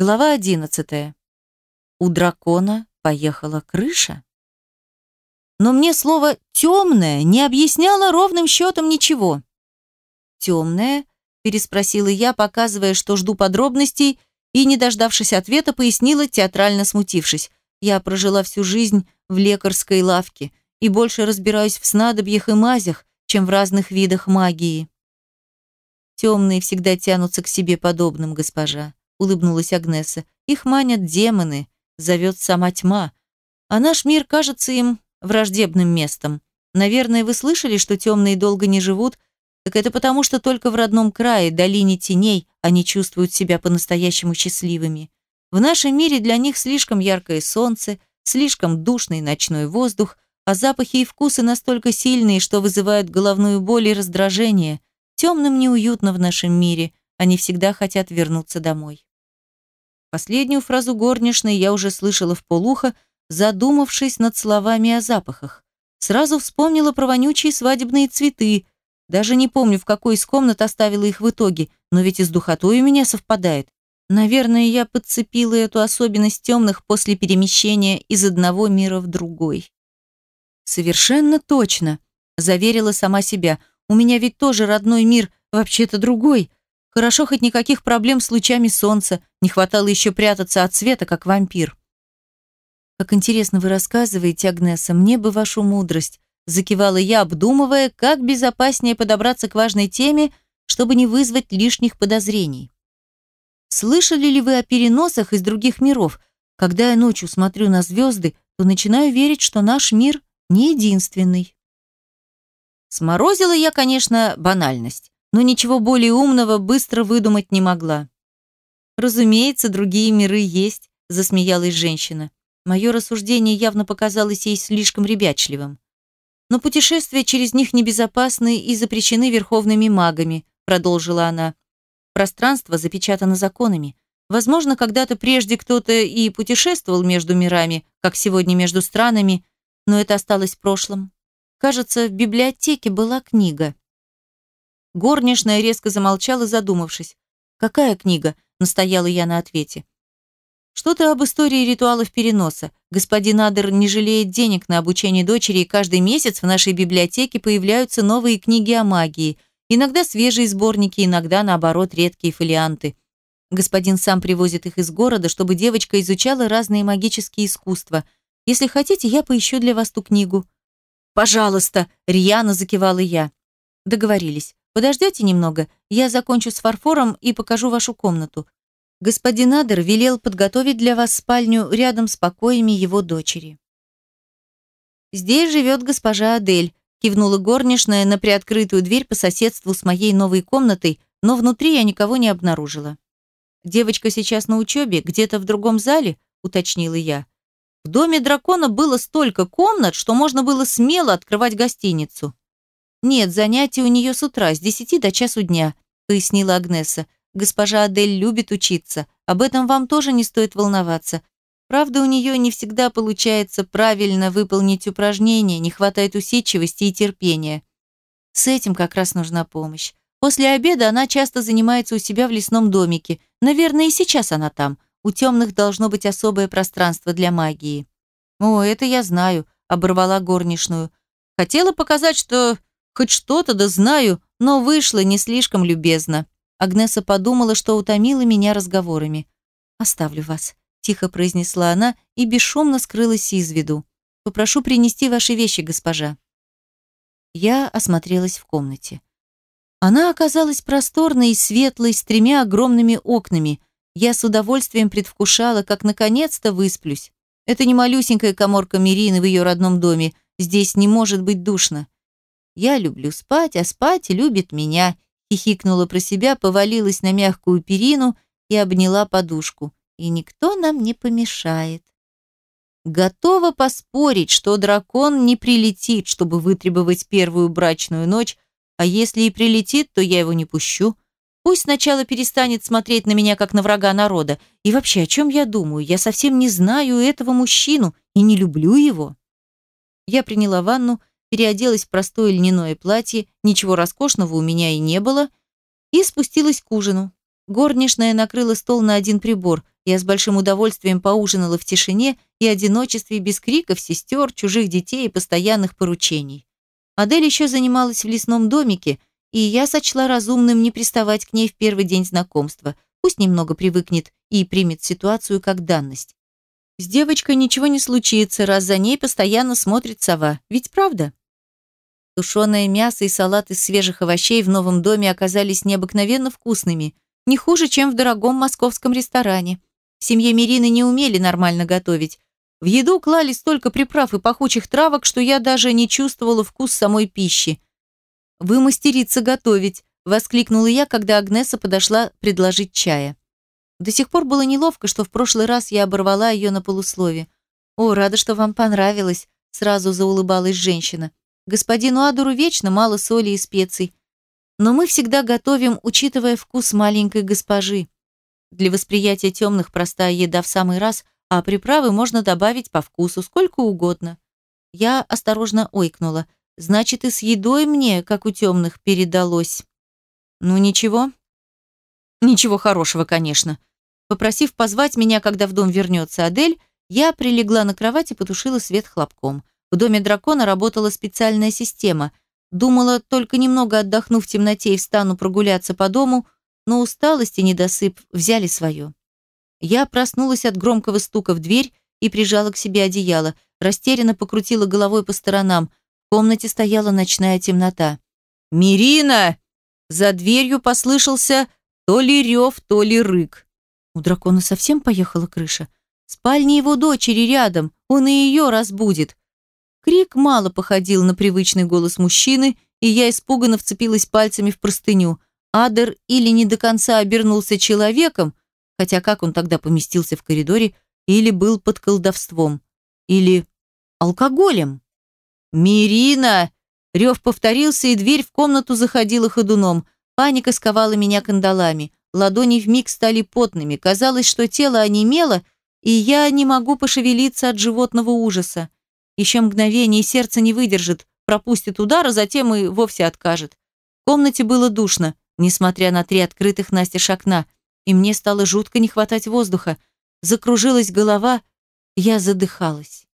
Глава одиннадцатая. У дракона поехала крыша? Но мне слово «темное» не объясняло ровным счетом ничего. «Темное?» – переспросила я, показывая, что жду подробностей, и, не дождавшись ответа, пояснила, театрально смутившись. Я прожила всю жизнь в лекарской лавке и больше разбираюсь в снадобьях и мазях, чем в разных видах магии. Темные всегда тянутся к себе подобным, госпожа улыбнулась Агнеса. Их манят демоны, зовет сама тьма. А наш мир кажется им враждебным местом. Наверное, вы слышали, что темные долго не живут, так это потому, что только в родном крае, долине теней, они чувствуют себя по-настоящему счастливыми. В нашем мире для них слишком яркое солнце, слишком душный ночной воздух, а запахи и вкусы настолько сильные, что вызывают головную боль и раздражение. Темным неуютно в нашем мире, они всегда хотят вернуться домой. Последнюю фразу горничной я уже слышала в полухо, задумавшись над словами о запахах. Сразу вспомнила про вонючие свадебные цветы. Даже не помню, в какой из комнат оставила их в итоге, но ведь и с духотой у меня совпадает. Наверное, я подцепила эту особенность темных после перемещения из одного мира в другой. Совершенно точно, заверила сама себя. У меня ведь тоже родной мир, вообще-то другой, Хорошо, хоть никаких проблем с лучами солнца, не хватало еще прятаться от света, как вампир. «Как интересно вы рассказываете, Агнеса, мне бы вашу мудрость», закивала я, обдумывая, как безопаснее подобраться к важной теме, чтобы не вызвать лишних подозрений. Слышали ли вы о переносах из других миров? Когда я ночью смотрю на звезды, то начинаю верить, что наш мир не единственный. Сморозила я, конечно, банальность но ничего более умного быстро выдумать не могла. «Разумеется, другие миры есть», – засмеялась женщина. Мое рассуждение явно показалось ей слишком ребячливым. «Но путешествия через них небезопасны и запрещены верховными магами», – продолжила она. «Пространство запечатано законами. Возможно, когда-то прежде кто-то и путешествовал между мирами, как сегодня между странами, но это осталось в прошлом. Кажется, в библиотеке была книга. Горничная резко замолчала, задумавшись. «Какая книга?» – настояла я на ответе. «Что-то об истории ритуалов переноса. Господин Адер не жалеет денег на обучение дочери, и каждый месяц в нашей библиотеке появляются новые книги о магии. Иногда свежие сборники, иногда, наоборот, редкие фолианты. Господин сам привозит их из города, чтобы девочка изучала разные магические искусства. Если хотите, я поищу для вас ту книгу». «Пожалуйста!» – рьяно закивала я. Договорились. Подождете немного, я закончу с фарфором и покажу вашу комнату. Господин Адер велел подготовить для вас спальню рядом с покоями его дочери. Здесь живет госпожа Адель, кивнула горничная на приоткрытую дверь по соседству с моей новой комнатой, но внутри я никого не обнаружила. Девочка сейчас на учебе, где-то в другом зале, уточнила я. В доме дракона было столько комнат, что можно было смело открывать гостиницу. «Нет, занятия у нее с утра, с десяти до часу дня», пояснила Агнеса. «Госпожа Адель любит учиться. Об этом вам тоже не стоит волноваться. Правда, у нее не всегда получается правильно выполнить упражнения, не хватает усидчивости и терпения. С этим как раз нужна помощь. После обеда она часто занимается у себя в лесном домике. Наверное, и сейчас она там. У темных должно быть особое пространство для магии. «О, это я знаю», — оборвала горничную. «Хотела показать, что Хоть что-то да знаю, но вышло не слишком любезно. Агнеса подумала, что утомила меня разговорами. «Оставлю вас», – тихо произнесла она и бесшумно скрылась из виду. «Попрошу принести ваши вещи, госпожа». Я осмотрелась в комнате. Она оказалась просторной и светлой, с тремя огромными окнами. Я с удовольствием предвкушала, как наконец-то высплюсь. Это не малюсенькая коморка Мирины в ее родном доме. Здесь не может быть душно. Я люблю спать, а спать любит меня. Хихикнула про себя, повалилась на мягкую перину и обняла подушку. И никто нам не помешает. Готова поспорить, что дракон не прилетит, чтобы вытребовать первую брачную ночь, а если и прилетит, то я его не пущу. Пусть сначала перестанет смотреть на меня, как на врага народа. И вообще, о чем я думаю? Я совсем не знаю этого мужчину и не люблю его. Я приняла ванну, переоделась в простое льняное платье, ничего роскошного у меня и не было, и спустилась к ужину. Горничная накрыла стол на один прибор. Я с большим удовольствием поужинала в тишине и одиночестве без криков, сестер, чужих детей и постоянных поручений. Адель еще занималась в лесном домике, и я сочла разумным не приставать к ней в первый день знакомства. Пусть немного привыкнет и примет ситуацию как данность. С девочкой ничего не случится, раз за ней постоянно смотрит сова. Ведь правда? Тушеное мясо и салат из свежих овощей в новом доме оказались необыкновенно вкусными. Не хуже, чем в дорогом московском ресторане. В семье Мирины не умели нормально готовить. В еду клали столько приправ и пахучих травок, что я даже не чувствовала вкус самой пищи. «Вы мастерица готовить», – воскликнула я, когда Агнеса подошла предложить чая. До сих пор было неловко, что в прошлый раз я оборвала ее на полуслове. «О, рада, что вам понравилось», — сразу заулыбалась женщина. «Господину Адуру вечно мало соли и специй. Но мы всегда готовим, учитывая вкус маленькой госпожи. Для восприятия темных простая еда в самый раз, а приправы можно добавить по вкусу, сколько угодно». Я осторожно ойкнула. «Значит, и с едой мне, как у темных, передалось». «Ну ничего». «Ничего хорошего, конечно», Попросив позвать меня, когда в дом вернется Адель, я прилегла на кровать и потушила свет хлопком. В доме дракона работала специальная система. Думала, только немного отдохнув в темноте и встану прогуляться по дому, но усталость и недосып взяли свое. Я проснулась от громкого стука в дверь и прижала к себе одеяло, растерянно покрутила головой по сторонам. В комнате стояла ночная темнота. «Мирина!» За дверью послышался то ли рев, то ли рык. У дракона совсем поехала крыша. Спальня его дочери рядом, он и ее разбудит. Крик мало походил на привычный голос мужчины, и я испуганно вцепилась пальцами в простыню. Адер или не до конца обернулся человеком, хотя как он тогда поместился в коридоре, или был под колдовством, или алкоголем. «Мирина!» Рев повторился, и дверь в комнату заходила ходуном. Паника сковала меня кандалами. Ладони вмиг стали потными. Казалось, что тело онемело, и я не могу пошевелиться от животного ужаса. Еще мгновение сердце не выдержит, пропустит удар, а затем и вовсе откажет. В комнате было душно, несмотря на три открытых настежь окна, и мне стало жутко не хватать воздуха. Закружилась голова, я задыхалась.